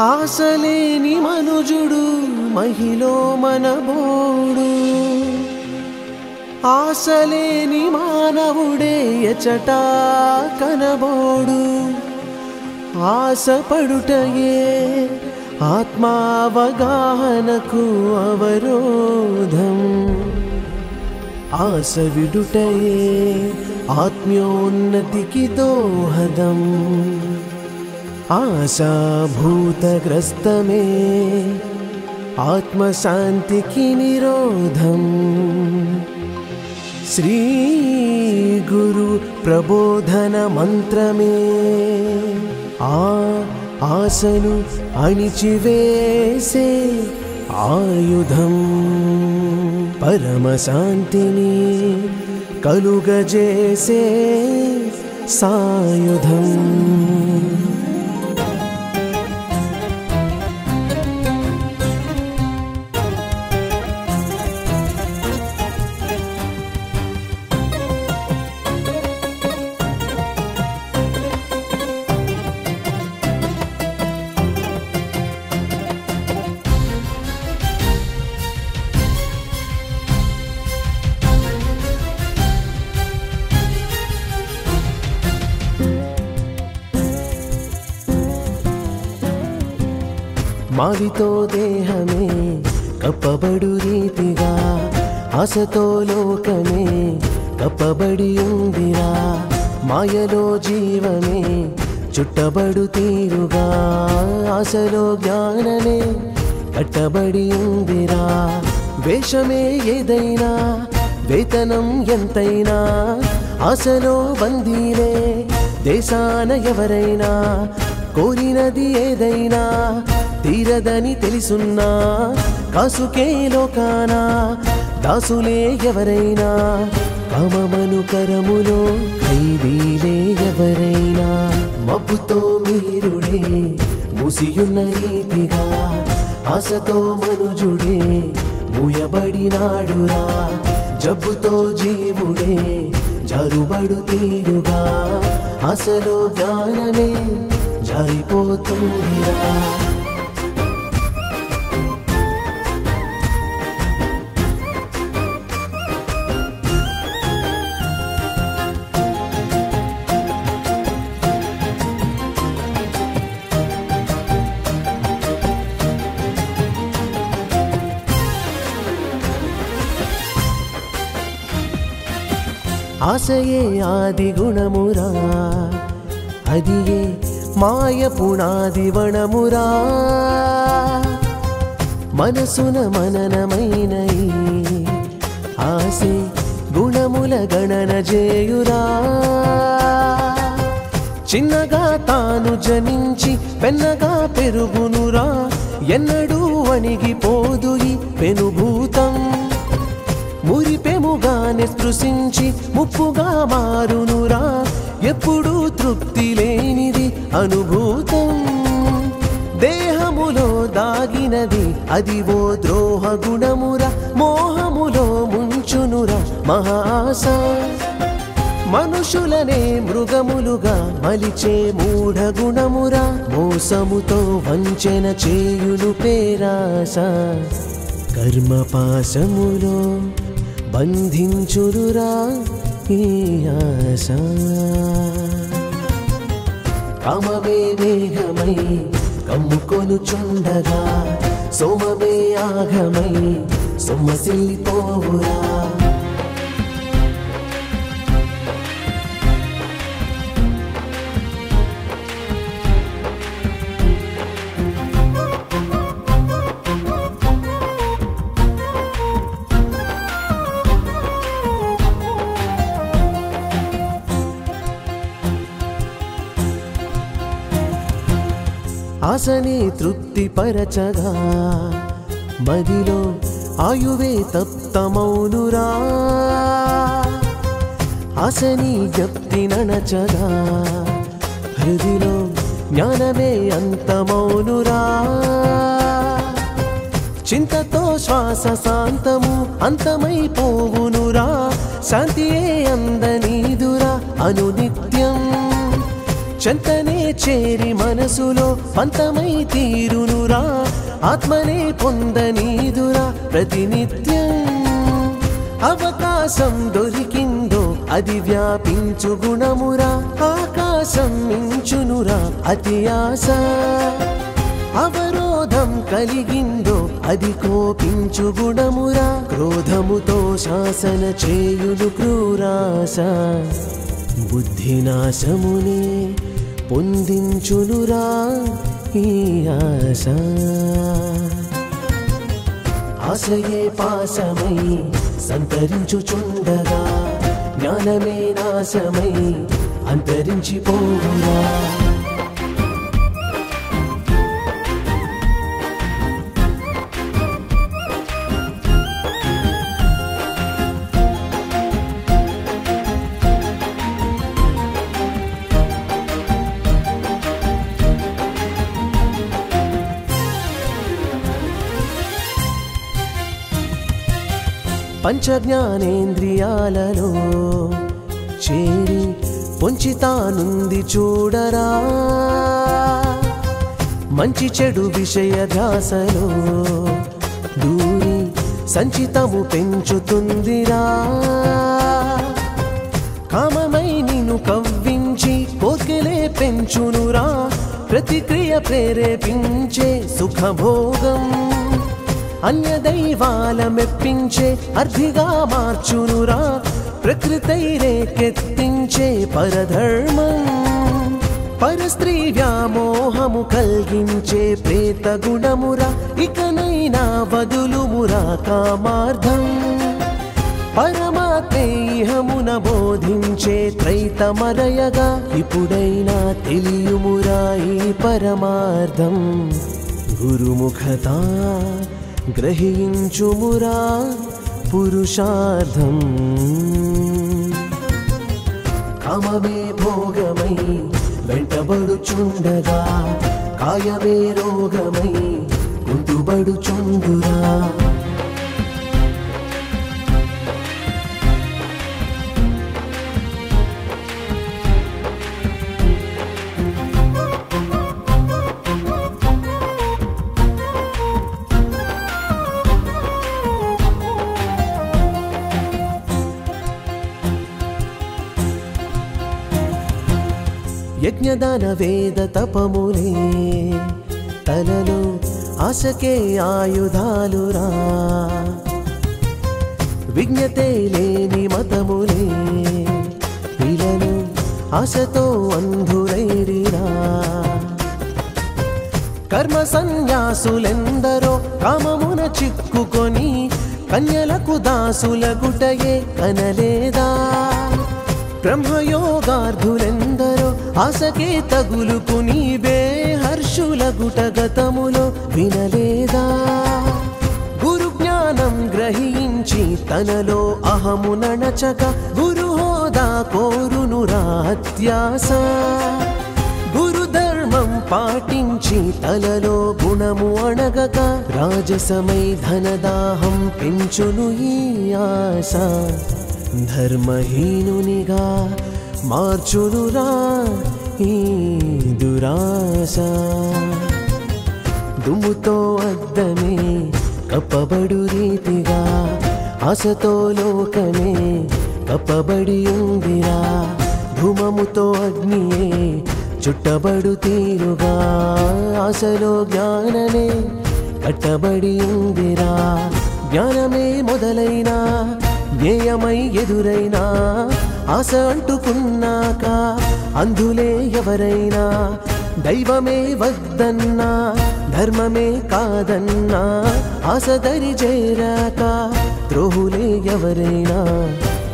ఆశలేని మనుజుడు మహిలో మనబోడు. ఆశలేని మానవుడే ఎచట కనబోడు. ఆశపడుటయే ఆత్మావగాహనకు అవరోధం. ఆశ విడుటయే ఆత్మ్యోన్నతికి దోహదం. आशाभूतग्रस्त मे आत्मशान्ति निरोधम् श्रीगुरुप्रबोधनमन्त्रमे आसलु अणिचिवेसे आयुधं परमशान्ति कलुगजे सायुधम्। మావితో దేహమే కప్పబడు రీతిగా ఆశతో లోకమే కప్పబడి ఉందిరా మాయలో జీవమే చుట్టబడు తీరుగా ఆశలో జ్ఞానమే కట్టబడి ఉందిరా. వేషమే ఏదైనా వేతనం ఎంతైనా ఆశలో బందీలే దేశాన ఎవరైనా కోరినది ఏదైనా తీరదని తెలుసున్నా కాసుకే లోకానా దాసులే ఎవరైనా కామమను కరములో ఖైదీలే ఎవరైనా. మబ్బుతో మీరుడే ముసియున్న రీతిగా ఆశతో మనుజుడే మూయబడినాడురా జబ్బుతో జీవుడే జరుబడు తీరుగా అసలు జ్ఞానమే జారిపోతుందిరా ఆశయే ఆది గుణమురా అదియే మాయ వణమురా మనసున మననమైన ఈ ఆశే గుణముల గణన చేయురా చిన్నగా తాను జనించి పెన్నగా పెరుగునురా. ఎన్నడూ అణిగిపోదు ఈ పెనుభూతం. మురిపెముగానే స్పృశించి ముప్పుగా మారునురా. ఎప్పుడూ తృప్తిలే అనుభూతం. దేహములో దాగినది అది ఓ ద్రోహ గుణముర మోహములో ముంచునురా మహాస. మనుషులనే మృగములుగా మలిచే మూఢ గుణమురా మోసముతో వంచన చేయులు పేరాస. కర్మపాశములో బంధించురురా ఈ ఆశ. కామమే మేఘమై కమ్ముకొనుచుండగా సోమమే ఆగమై సొమ్మసిల్లిపోవురా ఆశని తృప్తిపరచగా. మదిలో ఆయువే తప్తమౌనురా. ఆశని జప్తి నడచగా. హృదిలో జ్ఞానమే అంతమౌనురా. చింతతో శ్వాస శాంతము అంతమైపోవునురా. శాంతియే అందనీదురా. అనునిత్యం చెంతనే చేరి మనసులో పంతమై తీరునురా. ఆత్మనే పొందనీదురా ప్రతినిత్యం. అవకాశం దొరికిందో అది వ్యాపించు గుణమురా. ఆకాశం మించునురా అతి ఆశ. అవరోధం కలిగిందో అది కోపించు గుణమురా. క్రోధముతో శాసన చేయులు క్రూరాస బుద్ధినాశమునే పొందించునురా ఈ ఆశ. ఆశయే పాశమై సంతరించుచుండగా జ్ఞానమే నాశమై అంతరించిపోవురా. పంచజ్ఞానేంద్రియాలలో చేరి పొంచితానుంది చూడరా. మంచి చెడు విషయ ధ్యాసలో దూరి సంచితము పెంచుతుందిరా. కామమై నిన్ను కవ్వించి కోకిలే పెంచునురా. ప్రతిక్రియ ప్రేరేపించే సుఖభోగం. అన్య దైవాల మెప్పించే అర్థిగా మార్చునురా ప్రకృతై రేకెత్తించే పరధర్మం. పరస్త్రీ వ్యామోహము కలిగించే ప్రేత గుణమురా ఇకనైనా వదులుమురా కామార్థం. పరమాత్మేహమున బోధించే త్రైతమరయగా ఇప్పుడైనా తెలియుమురా ఈ పరమార్థం. గురుముఖతా గ్రహించుమురా పురుషార్థం. కామమే భోగమై వెంటబడుచుండగా కాయమే రోగమై గుంటుబడుచుండురా యజ్ఞదాన వేద తపములే. తలలో ఆశకే ఆయుధాలురా. విజ్ఞతే లేని మతములే. ఇలను ఆశతో అంధురైరిరా కర్మ సన్యాసులెందరో కామమున చిక్కుకొని కన్యలకు దాసుల గుటయే కనలేదా? బ్రహ్మయోగార్థులెందరో ఆశకే తగులుకుని బే బేహర్షుల గుటగతములో వినలేదా? గురు జ్ఞానం గ్రహించి తనలో అహము నడచక గురు హోదా కోరును రాత్యాస. గురు ధర్మం పాటించి తలలో గుణము అణగక రాజసమై ధనదాహం పెంచును ఈ ఆశ. ధర్మహీనునిగా మార్చునురా ఈ దురాశ. దుమ్ముతో అద్దమే కప్పబడు రీతిగా ఆశతో లోకమే కప్పబడి ఉందిరా. ధూమముతో అగ్నియే చుట్టబడు తీరుగా ఆశలో జ్ఞానమే కట్టబడి ఉందిరా. జ్ఞానమే మొదలైనా జ్ఞేయమై ఎదురైనా ఆశ అంటుకున్నాక అందులే ఎవరైనా దైవమే వద్దన్నా ధర్మమే కాదన్నా ఆశ దరి చేరాక ద్రోహులే ఎవరైనా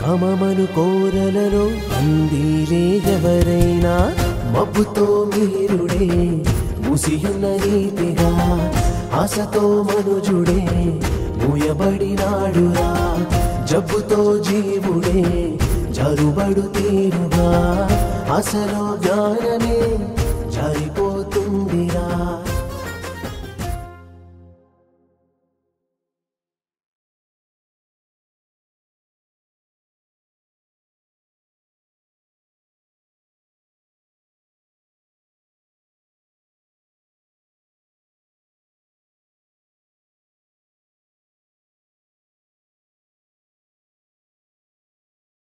కామమను కోరలలో అందిలే ఎవరైనా మబ్బుతో మీరుడే ముసియున్న రీతిగా ఆశతో మనుజుడే మూయబడినాడురా. జబ్బుతో జీవుడే జరుబడు తీరుగా అసలు జ్ఞానమే